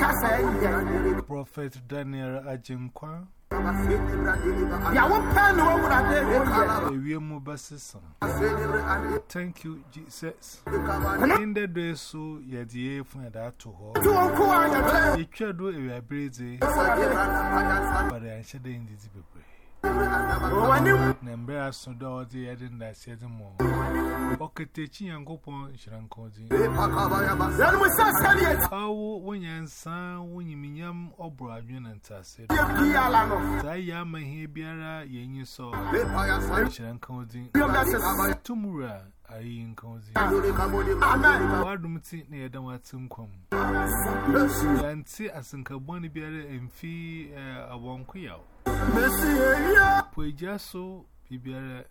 ka sɛ ɛnyɛ Prophet Daniel Ajinkwa, Thank you, Jesus. In the day, so you're the air for that to hold. You try to do a breezy, but I should end this people. Number as soon as the adding that said more. Okatechi Yankopon Shrankozi. Awo wonyansa wonyiminyam obro adwene ntase. Sai amahi biara yenyi so. Shrankozi. Tumura ayi nkozi. Wadum ti na yedan watim kwam. Yanti asinkabon biara emfi eh, awonkoyaw. Pwejaso Bibiara,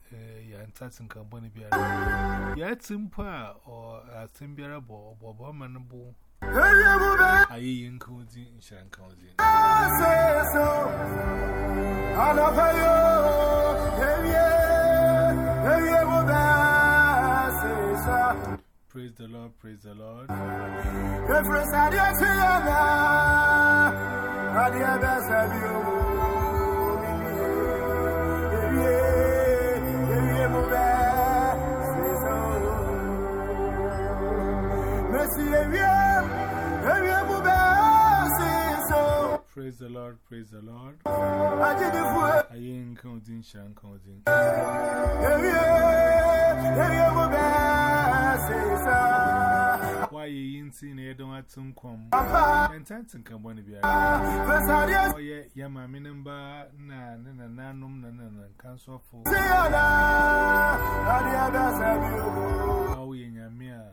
ya ntatsin kambani biara. Ya timpa or a timbiara bo, bobo manabo. Aye, incozi, shankouzi. I say so. I love. Praise the Lord, praise the Lord. Praise the Lord. Praise the Lord, praise the Lord. Ayé nǹkan òdí ń ṣe nǹkan òdí. Wáyé yìí ń tí ní ẹ̀dùn àti nǹkan. Ẹ̀ntẹ́ntì nǹkan bọ́ níbi ara. Ọyẹ yẹ màmí ní bá nà nínà nánúm nà nínà nǹkan sọ́fò. Báwo yẹ nyàmí à?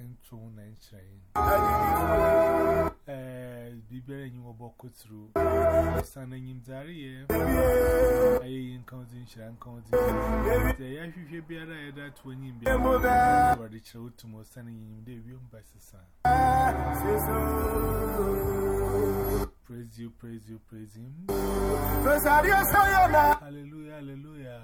Ẹ̀ntùn nà ń ṣe yìí. Eh, bibere yin wo boko through. Sana yin zari ye. Aye yin kan din shiran kan din. Te ya hwehwe biara ya da to yin bi. Wa de chira utumo sana yin de wi mba sesa. Praise you, praise you, praise him. Hallelujah, hallelujah.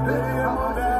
Hallelujah.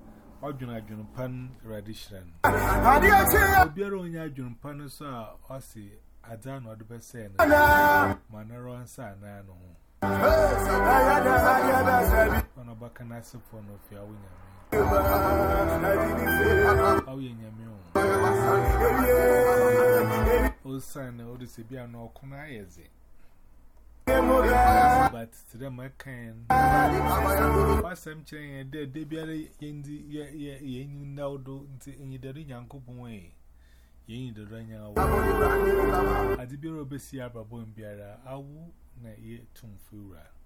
ọdwụn adwụnpan radishran obiara onye adwụnpan nso a ọ si ada na ọdụbe sịrị na ma nọrọ nsa anaa na ho. Ọnụ ọbaka n'asị pụọ n'ofe awụ nyame. Awụ yɛ nyame o. Osan na ọdụ si bịa na na ayɛ dze. But to them, I can. Pass them chain and dead, they be in the year in now do in the ring and coupon way. Yin the rain away. At the Bureau Bessia Babon Biara, I woo na ye tum fura.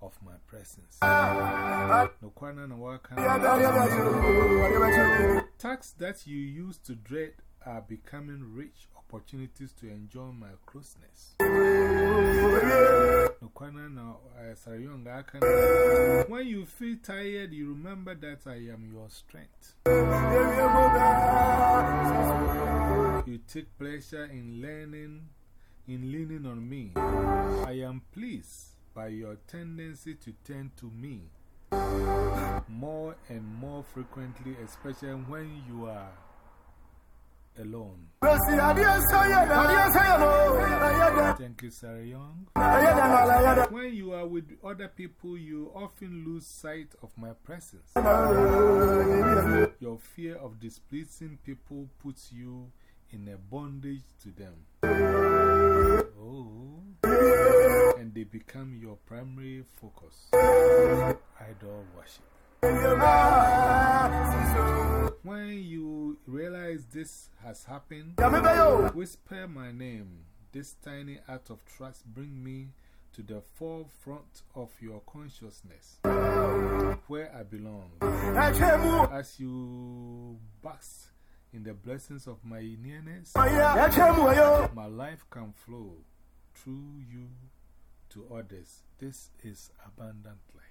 of my presence. No waka. Tasks that you used to dread are becoming rich opportunities to enjoy my closeness. No eh, aka. When you feel tired, you remember that I am your strength. You take pleasure in learning, in leaning on me. I am pleased by your tendency to turn to me more and more frequently, especially when you are alone. Thank you, Sarah Young. When you are with other people, you often lose sight of my presence. Your fear of displeasing people puts you in a bondage to them. Oh. And they become your primary focus. Idol worship. When you realize this has happened, whisper my name. This tiny act of trust bring me to the forefront of your consciousness, where I belong. As you bask in the blessings of my nearness, my life can flow through you to others. This is abundant life.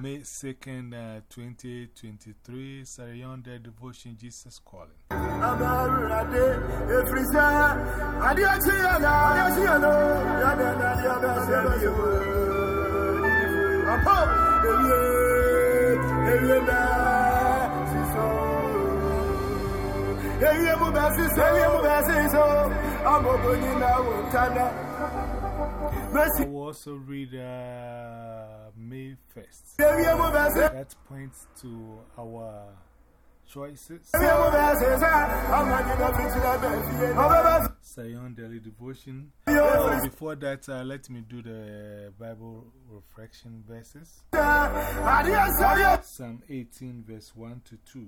May 2nd, uh, 2023, Sarah Young the Devotion Jesus Calling. I will also read uh, May 1st. That points to our choices. Sion Daily Devotion. Before that, uh, let me do the uh, Bible reflection verses. Psalm 18, verse 1 to 2.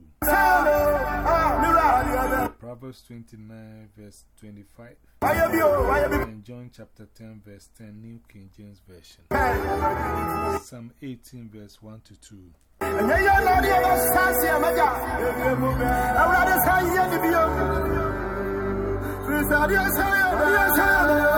Proverbs 29, verse 25. And John chapter 10, verse 10, New King James Version. Psalm 18, verse 1 to 2. Psalm 18, verse 1 to 2.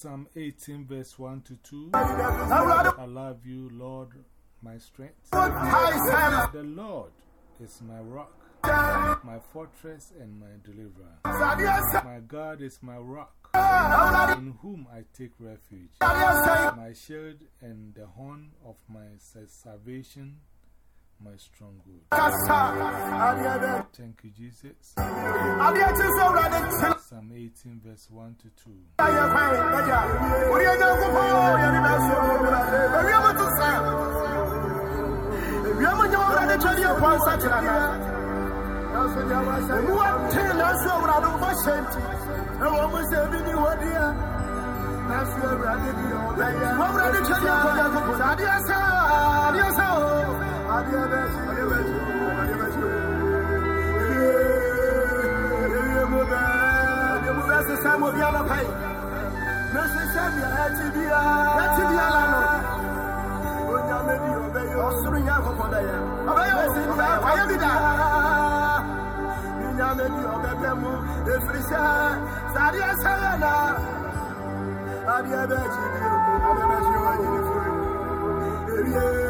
Psalm 18, verse 1 to 2. I love you, Lord, my strength. The Lord is my rock, my fortress, and my deliverer. My God is my rock in whom I take refuge, my shield and the horn of my salvation, my stronghold. Thank you, Jesus. Psalm 18, verse 1 to 2. Psalm 29, verse 25. Missing Yeah.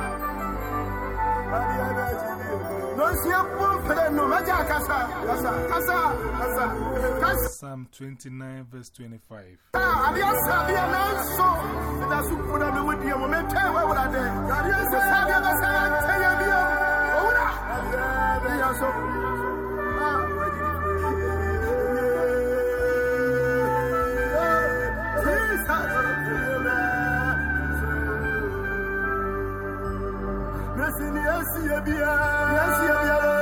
Psalm 29, verse 25. Yes, I am.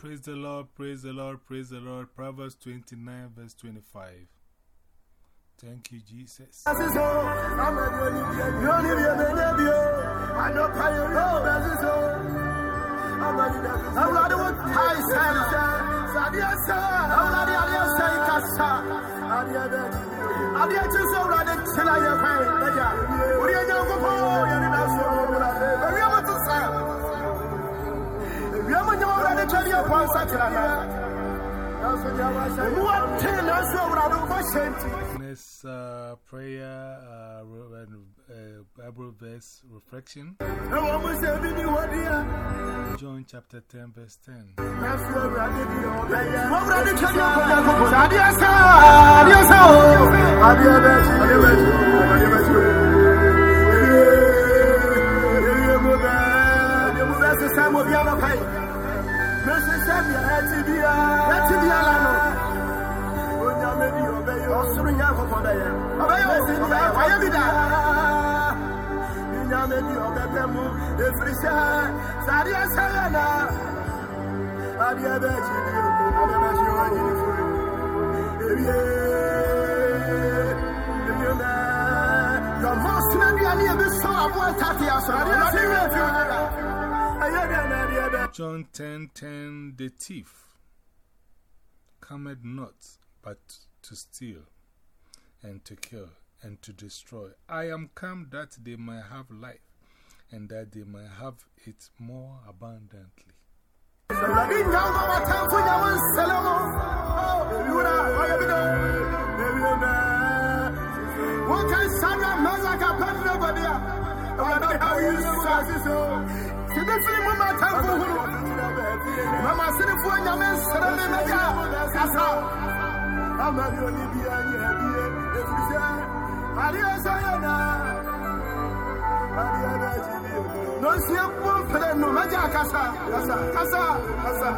Praise the Lord, praise the Lord, praise the Lord. Proverbs 29, verse 25. Thank you, Jesus. Nyɛ wurade twɛde yɛ kwan sa kyerɛ na ɛmu wate nanso wurade wobɛhyɛ nti Next uh, prayer, uh, re- uh, Bible verse reflection. ɛwɔ mu sɛ bi ni wɔdeɛ John chapter 10, verse 10. nanso awurade bi yɛ sɛdeɛ ɛte biara ɛte biara no onyame bi ɔbɛyɛ ɔsoro nyankopɔn bɛyɛ ɔbɛyɛ ɔsi deɛ ɔyɛ bi da onyame bi ɔbɛbɛ mu ɛfiri sɛ sɛ adeɛ sɛyɛ na adeɛ bɛgye bi ɔbɛbɛgye ɔnyini fo ewie ewie mɛ yɔmɔ sinadiya ni ebi sɔn abo ɛta ti asɔrɔ adeɛ sɛyɛ na. John 10, 10. The thief cometh not but to steal and to kill and to destroy. I am come that they might have life and that they might have it more abundantly. Firi mu ma atamfo huru. Mama asenefoɔ nyame nsɛlɛ ne n'agya kasa. Ama ne oni bi anyɛ bie. Efiri sɛ, adeɛ sɛ yɛ na. Adeɛ bɛ akyi bi o. Nonsie no mɛgya kasa kasa kasa kasa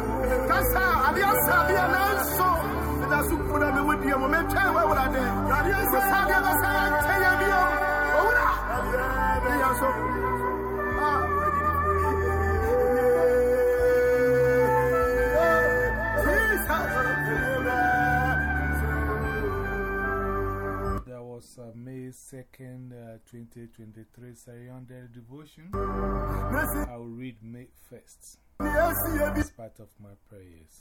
kasa adeɛ sa adeɛ nanso ɛda so kuna me wo deɛ mo mɛtwɛn wɔ awurade adeɛ sɛ sa adeɛ bɛsa yɛnkyɛ yɛ bio 2nd, uh, 2023 Sunday devotion. I'll read May 1st as part of my prayers.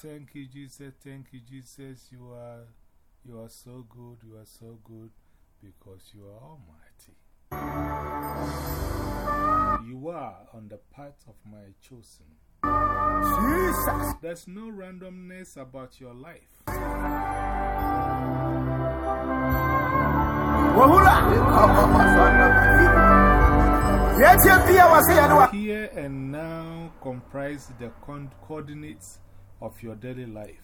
Thank you, Jesus. Thank you, Jesus. You are, you are so good. You are so good because you are almighty. You are on the path of my chosen. Jesus. There's no randomness about your life. Here and now comprise the coordinates of your daily life.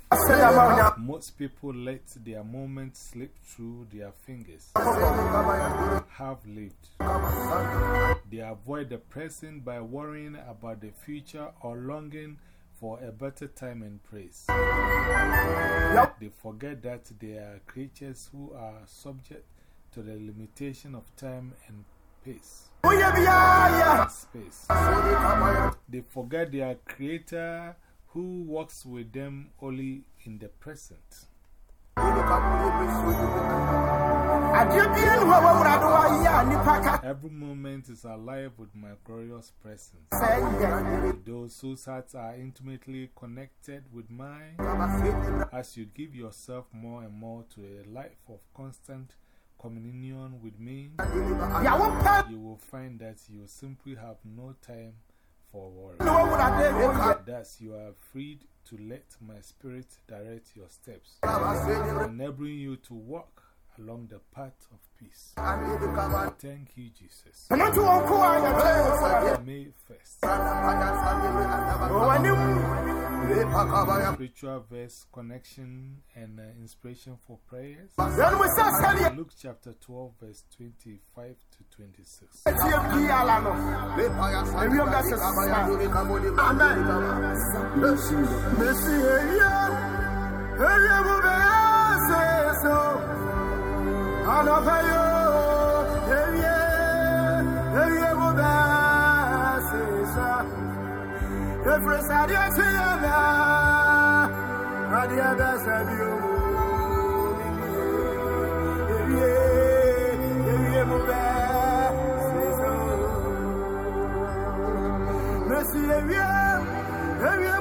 Most people let their moments slip through their fingers. Have lived. They avoid the present by worrying about the future or longing for a better time and praise. They forget that they are creatures who are subject to the limitation of time and pace. Space. They forget their creator who works with them only in the present. Every moment is alive with my glorious presence. Those whose hearts are intimately connected with mine, as you give yourself more and more to a life of constant communion with me, you will find that you simply have no time for worry. Thus, you are freed to let my spirit direct your steps, enabling you to walk along the path of peace. Thank you, Jesus. May 1st. Spiritual verse connection and uh, inspiration for prayers. Luke chapter 12, verse 25 to 26. Amen. Every Sadia Tiana, Radia Basadio, Erie, Erie Mubasisa, Messi Erie, Erie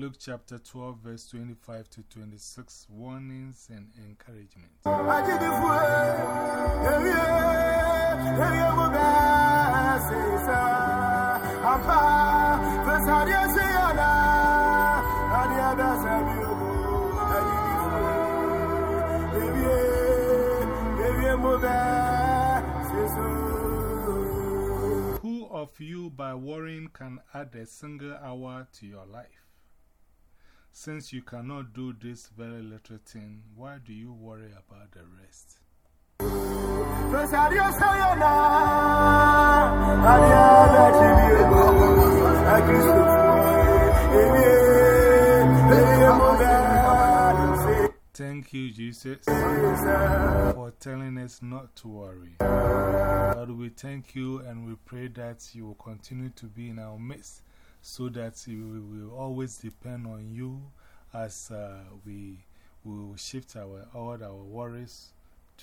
Luke chapter 12, verse 25 to 26 Warnings and Encouragement. Who of you by worrying can add a single hour to your life? Since you cannot do this very little thing, why do you worry about the rest? Thank you, Jesus, for telling us not to worry. Lord, we thank you and we pray that you will continue to be in our midst so that we will always depend on you as uh, we will shift our, all our worries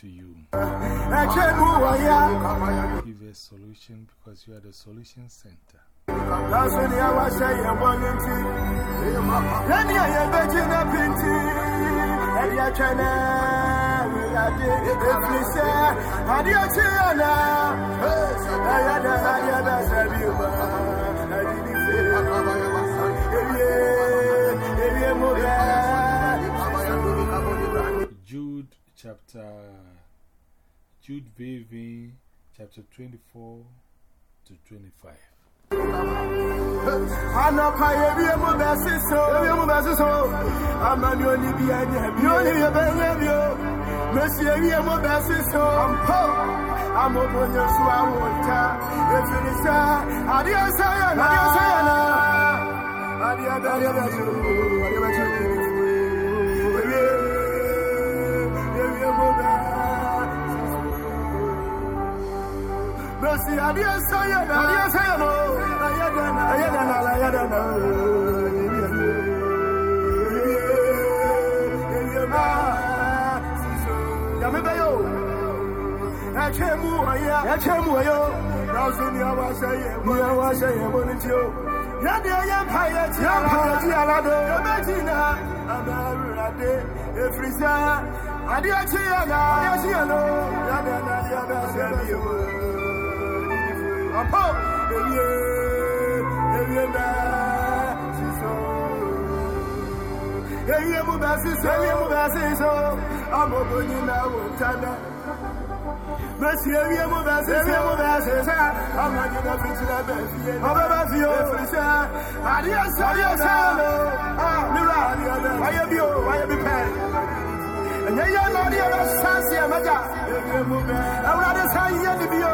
to you. Give a solution because you are the solution center. That's chapter Jude chapter 24 to 25 Anapa Rosi adiye saya na adiye saya mo ayada na ayada na ayada na Yamebayo Achemu aya achemu ayo Rosi ni awa saya mo ni awa saya mo ni tio Yade yampaya ti yampaya ti alado Yamejina amarade efrisa adiye ti yana adiye ti yano Yada na yada sa bio Eyi mu basi so, eyi mu basi so, ọmọ bonyi na wo ntana. Bẹ́sì ewi mu basi so, ewi mu basi so, ọmọ yìí na fi kyerẹ bẹ́ẹ̀ fi yé. Ọbẹ̀ bá fi o, efi sẹ́, adìyẹ sẹ́, adìyẹ sẹ́ lo, mìíràn, wáyé bí o, wáyé bí pẹ́ẹ́. Ẹ̀yẹ́ yẹn lọ ní ẹ̀rọ sáǹsì ẹ̀mẹ́ta, ẹ̀wúrọ̀ adé sáǹsì yẹn ni bí o.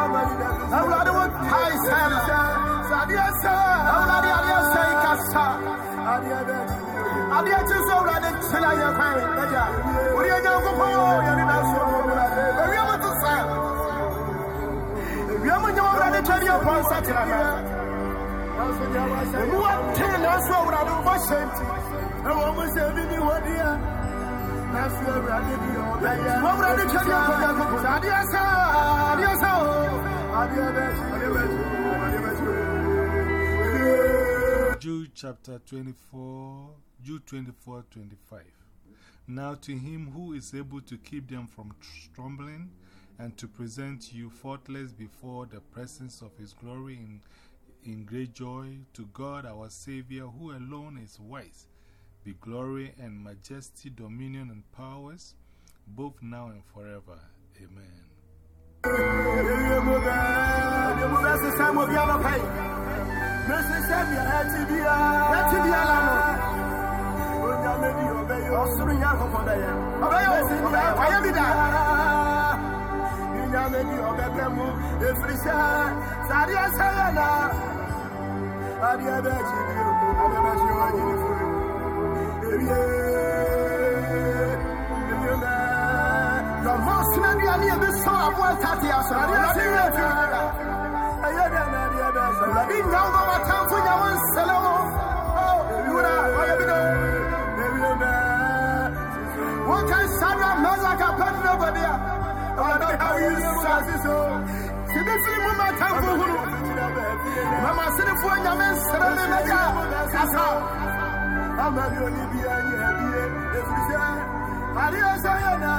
Awurade wo Jude chapter 24, Jude 24 25. Now to him who is able to keep them from stumbling and to present you faultless before the presence of his glory in, in great joy, to God our Savior, who alone is wise, be glory and majesty, dominion and powers, both now and forever. Amen. Yeah. Vosna di ani ebe so abo atati asra ni ase ye fi ara. Eye de na di ebe so. Na di nga wo wa tan fu nya wan selamo. Oh, yura, wa ye bino. Ne bi be. Wo kan sada mala ka pa no bodi a. Wa da ka yi sa si so. Si bi fi mu ma tan fu huru. Mama sini fu nya men sra me na ja. Kasa. Ama bi oni bi anye bi e. Efisa. Ali o so ye na.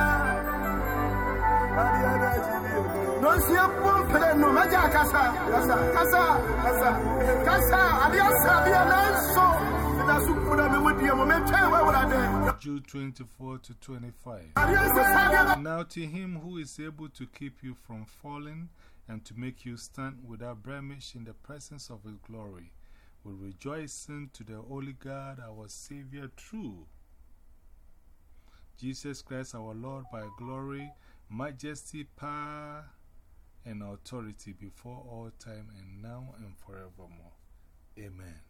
Pump, no, Maja Kasa, Kasa, Kasa, Kasa, Kasa, Adios, Adios, so. Jude 24 to 25. Now to him who is able to keep you from falling and to make you stand without blemish in the presence of his glory, with rejoicing to the Holy God, our Savior, true. Jesus Christ, our Lord, by glory, majesty, power, and authority before all time and now and forevermore. Amen.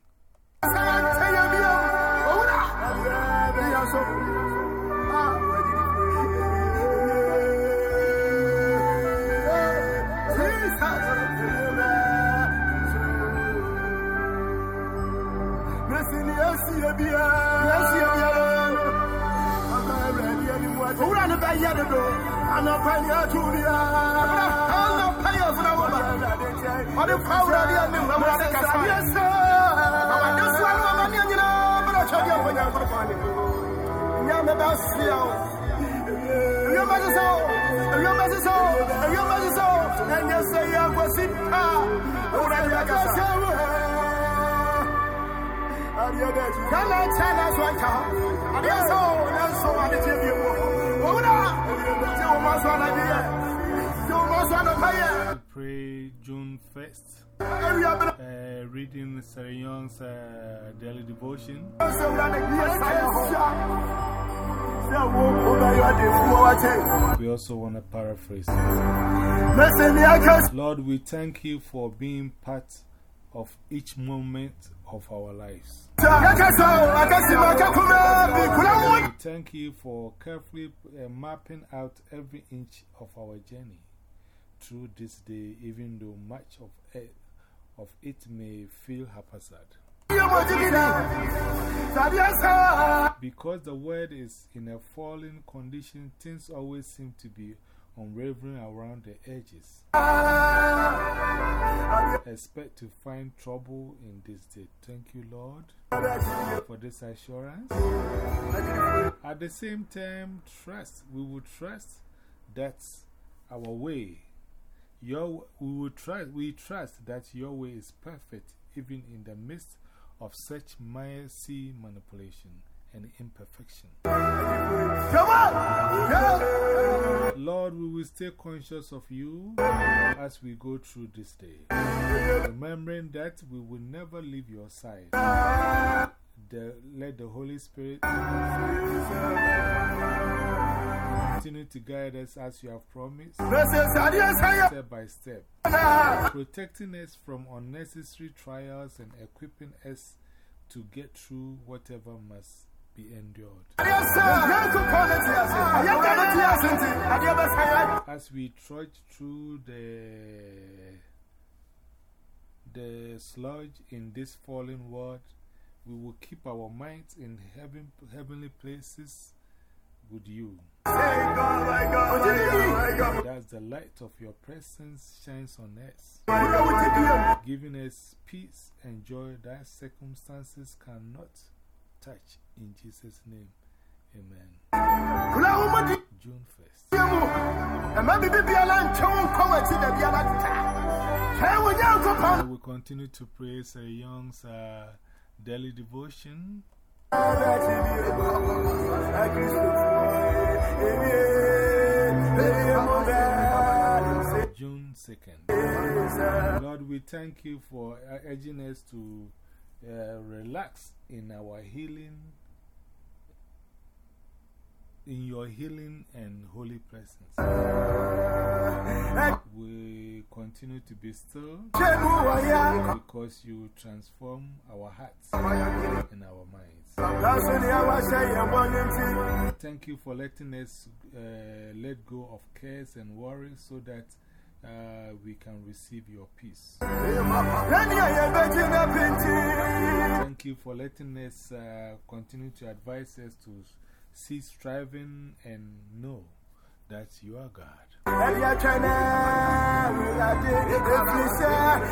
Yes, anapania tulia anapania funa wala ɔde fa wura so ano We pray June 1st. Uh, reading Sarah Young's uh, daily devotion. We also want to paraphrase it. Lord, we thank you for being part of each moment of our lives. Thank you for carefully uh, mapping out every inch of our journey through this day, even though much of it, of it may feel haphazard. Because the world is in a falling condition, things always seem to be unwavering around the edges. Expect to find trouble in this day. Thank you, Lord, for this assurance. At the same time, trust. We will trust that's our way. Your, we, will trust, we trust that your way is perfect, even in the midst of such messy manipulation and imperfection. Lord, we will stay conscious of you as we go through this day, remembering that we will never leave your side. the, let the Holy Spirit continue to guide us as you have promised, step by step, protecting us from unnecessary trials and equipping us to get through whatever must be endured. As we trudge through the, the sludge in this fallen world, we will keep our minds in heaven, heavenly places with you. As the light of your presence shines on us, giving us peace and joy that circumstances cannot touch. In Jesus' name, amen. June 1st. We continue to praise a young's uh, daily devotion. June 2nd. Lord, we thank you for urging us to uh, relax in our healing, in your healing and holy presence. We continue to be still because you transform our hearts and our minds. Thank you for letting us uh, let go of cares and worries so that uh, we can receive your peace. Thank you for letting us uh, continue to advise us to cease striving and know that you are God.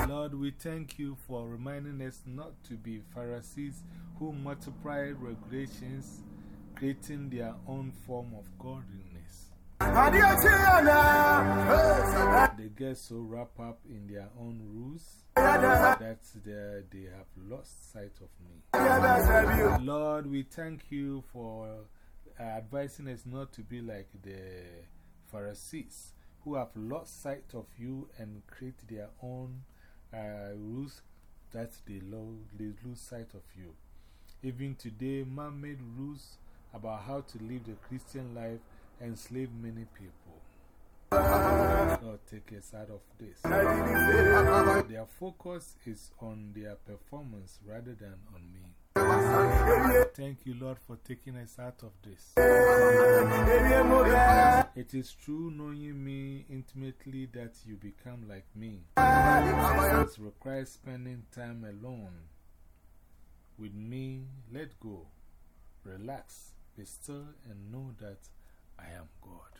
Lord, we thank you for reminding us not to be Pharisees who multiply regulations, creating their own form of godliness. They get so wrapped up in their own rules that they have lost sight of me. Lord, we thank you for advising us not to be like the Pharisees who have lost sight of you and create their own uh, rules that they, lo they lose sight of you. Even today, man made rules about how to live the Christian life enslave many people. Lord, take us out of this. Their focus is on their performance rather than on me. Thank you, Lord, for taking us out of this. It is true, knowing me intimately, that you become like me. It requires spending time alone with me. Let go, relax, be still, and know that I am God.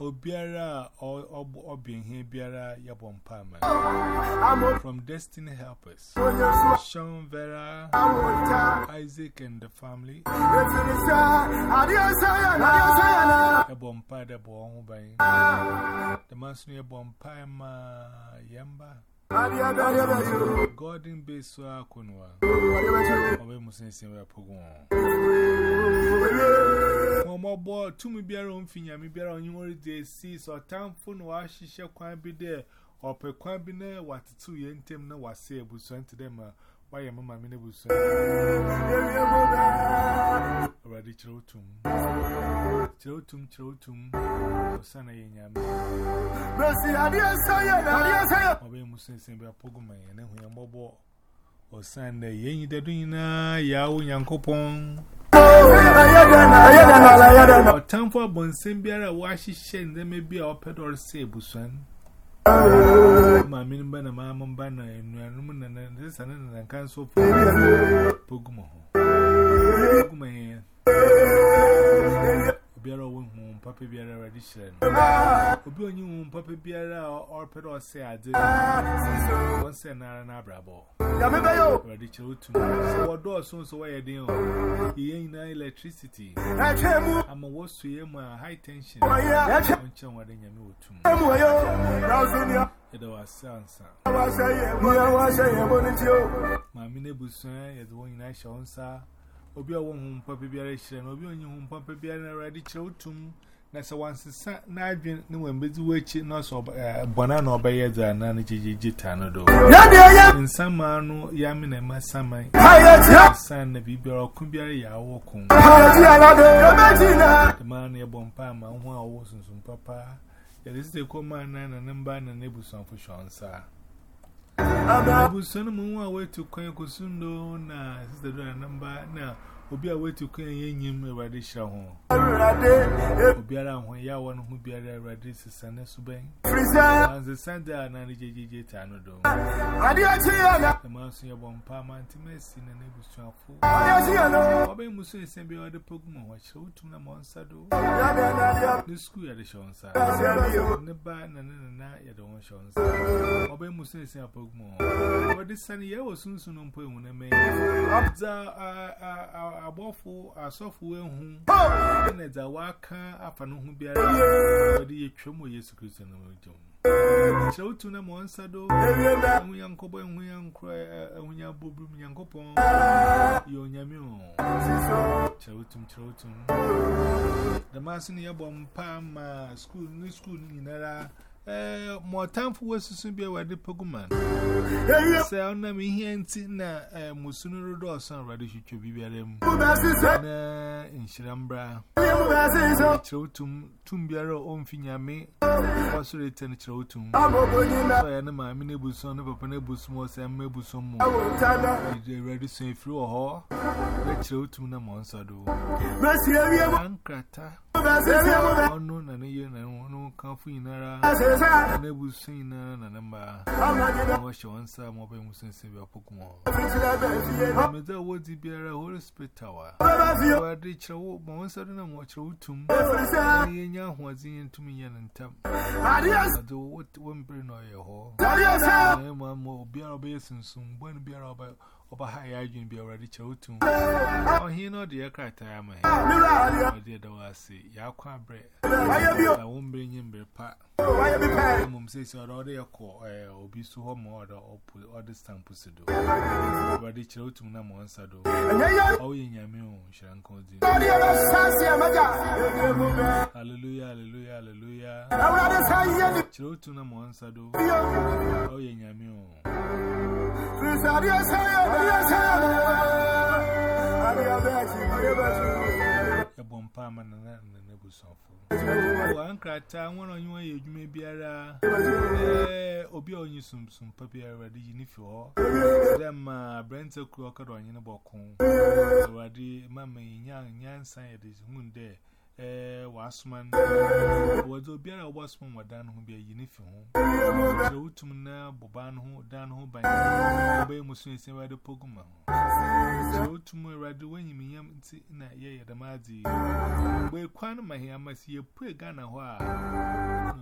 Obiara Obin Hebiara Yabon Palmer from Destiny Helpers, Sean Vera, Isaac and the family, Yabon Pada Bon the Master Yabon Yamba. Gordon Beso Akunwa. Owe Musense wa pogun. Mo mo bo tumi biara onfinya mi biara onyin ori de si so tamfo no wa hihye kwan bi de ope kwan bi na watetu ye ntem na wase ebuso ente de ma wa ye mama mi na ebuso. Already chrotum. Throw tum, throw tum. Sana yenya. Mercy, adia saya, adia saya. Obe musin sembe apoguma yene huya mobo. Osana yenyi dedu yina ya unyankopon. Ọ̀tánfọ́ àbọ̀nsẹ́ biara wá ṣiṣẹ́ ndẹ́mẹ́ bí a ọ̀pẹ́dọ̀ ọ̀rẹ́sẹ̀ ìbùsùn. Maame no ba na maama ba na nnuanom na na sisa na na nka nso fo poguma ho. Poguma yẹn biara wo hu papa biara ready shire no obi onye hu papa biara or pedo say ade won say na na brabo ya me be yo ready chire otu so do so so we ye electricity am wo so ye high tension won chen wa de nyame otu mu yo browsing yo edo asansa wa say ye mu wa say ye obi a won hum papa biara hyire na obi onye hum papa biara na ready kyerɛ wotum na sɛ wansesa na adwen ne wambɛdi w'akyi na ɔsɛ eh, bɔna na ɔbɛyɛ dze anaa no gyegyegye taa no do. Nsama no yame na ɛma saman. San na biribiara ɔko biara yɛ awɔ ko. Dema no yɛbɔ mpa ama wo a wɔwɔ sunsum papa. Yɛde sɛ kɔmaa na na ne mba na ne busuamfo hwɛ ɔnsaa Abu sanu mun wa wai to kwan ku sun na sister da nan ba na Obi a way to clean him a radish. Obiara when ya one who be a radish is Sunday Subang. As the Sunday and Andy JJ Tanodo. The Master Bon Palma Intimacy and Neighbors to our fool. Obey Musu is sent beyond the Pokemon, which showed to the Monsado. The school at the Shonsa. The band and then I at the one Shonsa. Obey Musu is a Pokemon. But this Sunday was soon soon on point when I made. abọfo asọfo ehu. Na da waka afa no hu biara odi etwem Yesu Kristo na mejom Show to na monsa do. Hu yankobo hu yankro hu yabobu yankopo yo nyame o. Show The mass ni yabom ma school ni school ni nyinara. More time for us to soon be aware the Pokemon. Say, I'm not hinting that Musunuru Dawson already to be very in Shirambra. Trotum, Tumbiaro, own Finyame, was written Trotum. I am my minibus on the Papanebus was and Mebusum. They ready soon through a hall. The Trotum Monsado. Ancrata. Unknown and a year and one can't find. And I will sing a number. Wash your answer, mobile Muslim Savior Pokemon. Mother Woody Bear, Holy Spirit Tower. I reach a walk, my own sudden and watch road to me. The young was in to me and tap. I do what one brain or your hole. I am one more beer obeisance soon, one beer about. Oba I won't bring him bread Bompama and the Nebusofo. Ancrata, one on you, you may be a obi on you some some papi already if you all them brent a crocker on your balcony already, mamma, young, young scientist, moon there. Eh, wasman. Wadda obiara wasman wadan ho biya yi nufi ho. Da hutum na buban ho dan ho ban. Bai musu ne sai wadda poguma ho. Da hutum radi wani mi yam nti na yaya da maji bai kwanu mahi amma si ya pwe gana ho a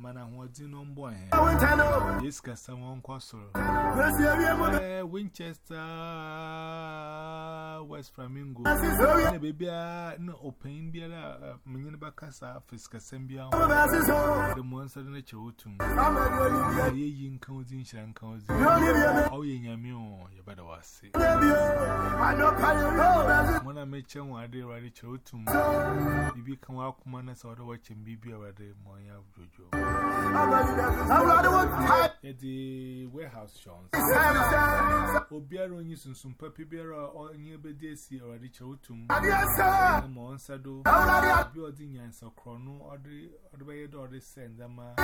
mana holding on boy. This can someone cossor. Winchester, West Flamingo. Baby, no open beer, Minimba Cassa, Fiskasembia, the monster nature autumn. Ye in counting shan counting. Oh, ye yamio, you better was sick. When I make you one day, ready to autumn. You become a commander, so I a rather more Jojo. Awurade ma the warehouse shons. Obiara onye sunsun papi biara onye bedi esi oradicha otum. Ma on sado. Bi odi nyansa krono odi odi baye do odi senda ma.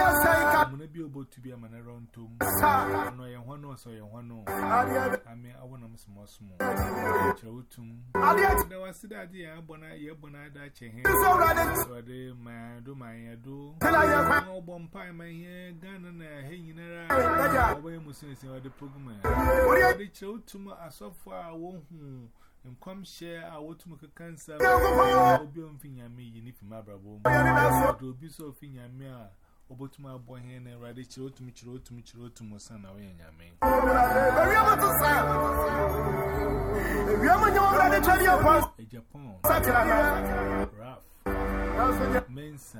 Muna bi obotu bi amana rontom. No ye hono so ye hono. Ami awona msmo smo. Cha otum. Na wasida di ya bona ye da che he. So de ma do ma ye do. Na obompa ma ye gana na he nyinara Away, Musin, or the program. What did you to my so far? I won't and come share. I want to make a cancer. I'll be on thing I may need for my bravo. I'll be so thing I may. Obo to my boy here and ready to to me, to to me, to to my son away and I mean. A Japan. Rough. Mensa,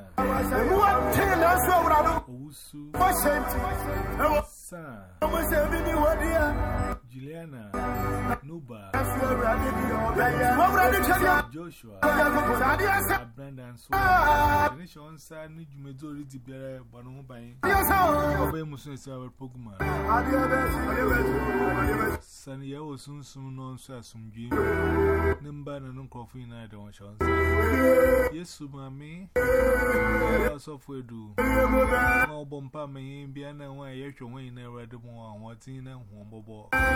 Owusu, San, Juliana, Nuba, Joshua, Brandon, Ganesh Onsa, Nijumedori, Dibera, Banubai, Obey Musun, Sarah Pogma, Sanya was soon soon on Sassum Jim, Nimba and Uncle Fina, don't chance. Yes, Sumami, software do. No bomb, Pammy, Biana, why you're showing a red one.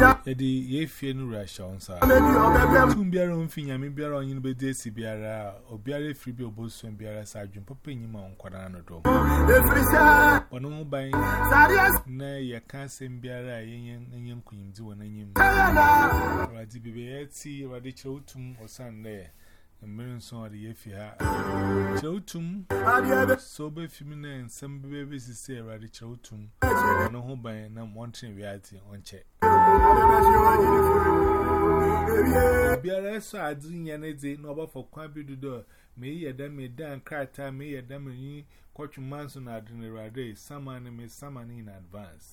Yadi ye fienu rasha on sa. Tum biara onfi nyame biara onyin be de si biara, obiara e firi bi obosun biara sa adwun papa nyima onkwara no do. Wono ho ban. Na ye ka biara yenye nyen kunyimdi wona nyim. Radi bibe yati radi chautum osan there. Mmerin son adi yefi ha. Chautum. Sobe fimine nsembe bebe sisi eradi chautum. Ano ho banye na mwantini viati onche. Biara eso adi nyanezi n'oba fokwan bidudo. Me yi yada me dan krata, me yi yada me yi Kochi Manson at Nirade, summon me, summon in advance.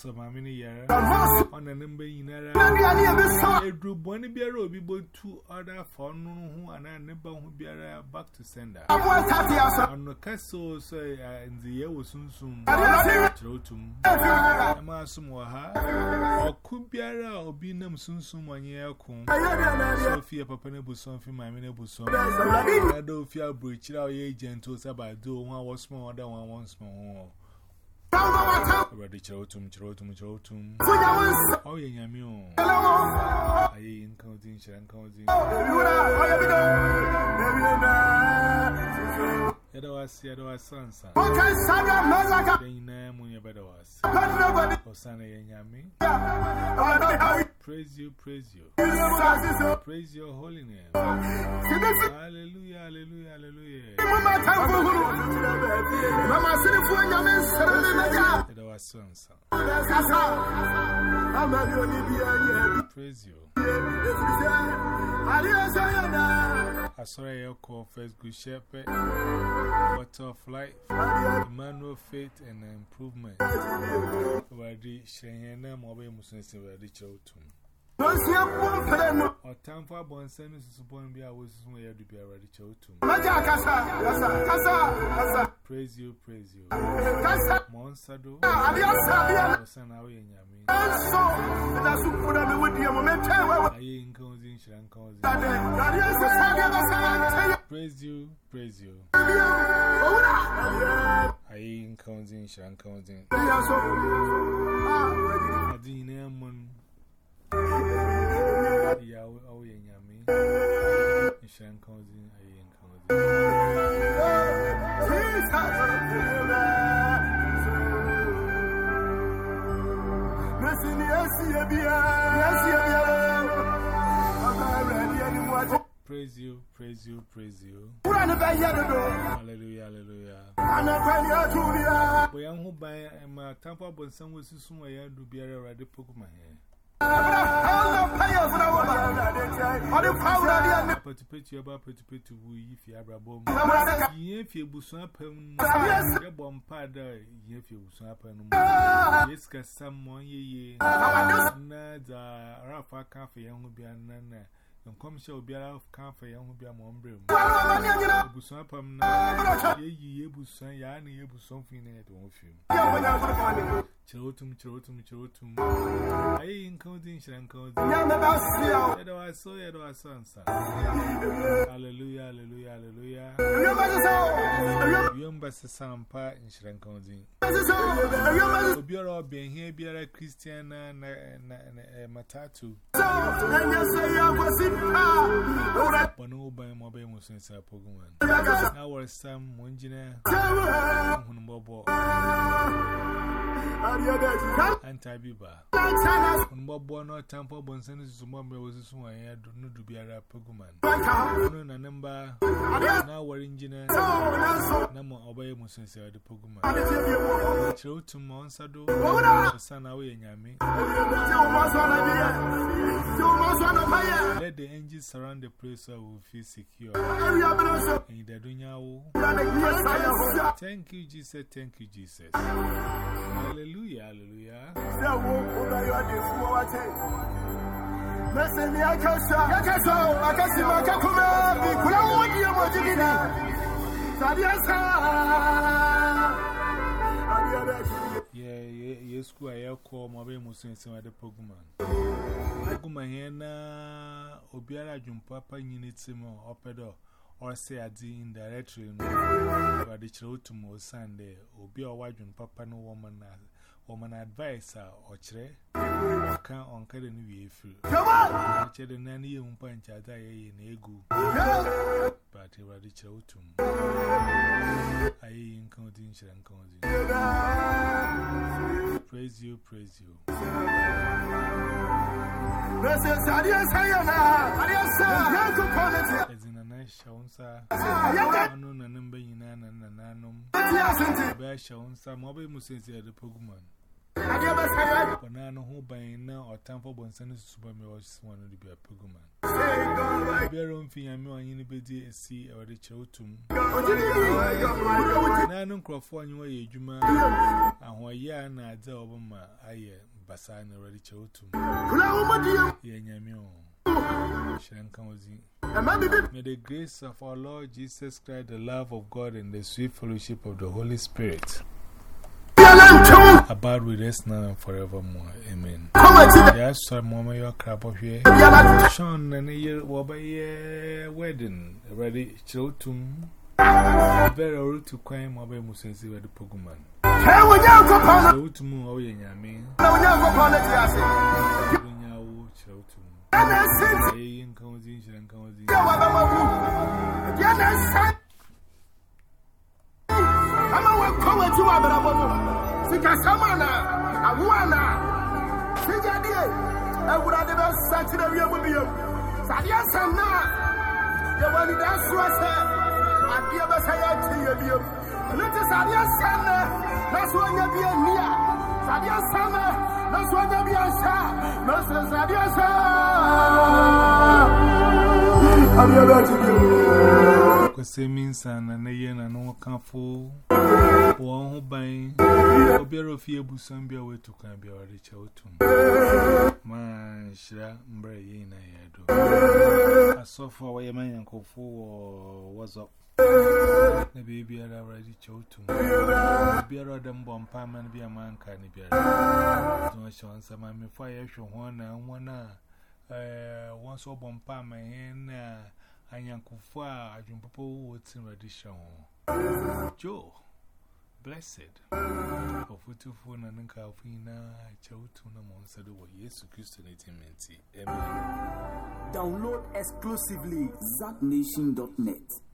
So, my mini year on a number in a drew Bonnie Bureau, be both two other for no who and I never who be back to sender. On the castle, so uh, in the year was soon soon. Throw to me. I'm a sumo or could be a or be num soon soon one year. Sophia Papa Nebuson, my mini Nebuson. I don't feel breach. Now, your agent was about do one was more, other one was small. Ready, to move, to Chirotum, to Chirotum. Oh, yeah, Yamu. I ain't counting, Shan counting. Yadawas, Yadawas, Sansa. Then you know, when you better was. Osana Yami. Praise you, praise you. Praise your holy name. Hallelujah, hallelujah, hallelujah. Yadawas, Sansa. Praise you. I saw your call first good shepherd, water of life, Emmanuel faith and improvement. Wadi Shayana Mobile Muslims in Wadi Chotum. Or time for Bonsen is supposed to be always when you have to be already told to Praise you, praise you. Monsado, Sanawi, and Yami. So that's who put on the wood. Your moment, I ain't comes in Shrankozi. Praise you, praise you. I ain't comes in Shrankozi. I didn't know. Yeah, oh, yeah, I ain't. Praise you, praise you, praise you. Hallelujah, hallelujah. Boy, I'm who by my temple, but some was soon I had to be a Pati pati yaba pati pati wuyi fi abrabom. Yen fi ebusun apem nu. Ye bom pa da yen fi ebusun apem nu. Yes ka samon ye ye. Na da rafa kan fe yen hu bia na na. Nkom se obiara kan fe yen hu bia mo mbre mu. Ebusun apem na. Ye yi ebusun ya ye to won fi mu. Chirotum chirotum chirotum. Ayi counting, she didn't count. It was so, it was so, sir. Hallelujah, hallelujah, hallelujah. Yumba Sampa, and she didn't count. Obiara Obian here, Biara Christian, and eh, Matatu. Bono by Mobile Musins are Pokemon. Now, our Sam Munjina, Antabiba. Mbobo no tampo bonsen zuma me was this one ya do no do be a rapuguman. No na number na warin jina na mo obaye musense ya do puguman. Chiro to monsa do sana we nyame. Let the angels surround the place so we feel secure. In the dunya. Thank you Jesus, thank you Jesus. Hallelujah, hallelujah. Ṣé wo ọ̀dọ̀ yóò dé fún ọwá tẹ́? Ni akẹ́sọ̀, akẹ́sọ̀, akẹ́sìmọ̀ akẹ́kùnmẹ́ bí kúlẹ̀ wọ́n ní ọmọ jígì ní. Tàbí ẹ̀sà. Yeah, yeah, yeah, school, I call my baby Muslim, some other Pokemon. Pokemon here now, Obiara Jumpapa, Unity, or or say I did indirectly. But the children was Sunday, Obi or Wajun Papa no woman, woman advisor or or can on Cadden View. Come on! And Nanny and Punch at in Egu. But he rather children. I ain't counting Shankozi. Praise you, praise you. This is Adiasayana, Adiasa, Yanko Shaunsa, Anon and Mbayinan and Nanum, Bear Shaunsa, Mobile Musensia, the Pogman. Banana who by now or time for Bonson is super me or just wanted to be a Pogman. Bear on Fiamma and Unibedi and see or the Chotum. Nanon Crawford, you are a Juma, and why Yana Delbama, I am Bassan already Chotum. Yanyamion. May the grace of our Lord Jesus Christ, the love of God, and the sweet fellowship of the Holy Spirit abide with us now and forevermore. Amen. Yes, sir, Mama, your crab of here. Sean and a year will be a wedding ready. Chotum. Very old to crime, Mobile Musensi with the Pokemon. Oh, yeah, me. Chotum. Sika samana, awana, sijadie, ewurade bɛ sankyerɛ wiem biom. Sadeɛ sɛm na yɛwɔ nida soɔ sɛ adeɛ bɛsɛ yɛ akyi yɛ biom. Ɛno nti sadeɛ sɛm na na so ɔnyɛ bi ani a, sadeɛ sɛm na na so ɔnyɛ bi anhyɛ a, na so sadeɛ sɛm. Adeɛ bɛ akyi biom. Sadia Sama, no Swada Biasa, no Sadia Sama. I'm your Lord. Kwasemi sana na ye na no kanfo wo ho ban. Obiara ofie busan bia wetu kan bia ore cha otum man shira mbre yi na yedo asofo wa yemanyankofo na baby are already chotum. Biara them bomb pamman be a man can be a no chance. I'm a fire show one and one. Once so bomb pamman and Yanko Fa, I jump up what's in radiation. Joe, blessed. Of two phone and Calvina, chotum, and monster over yes to Christian Amen. Download exclusively zapnation.net.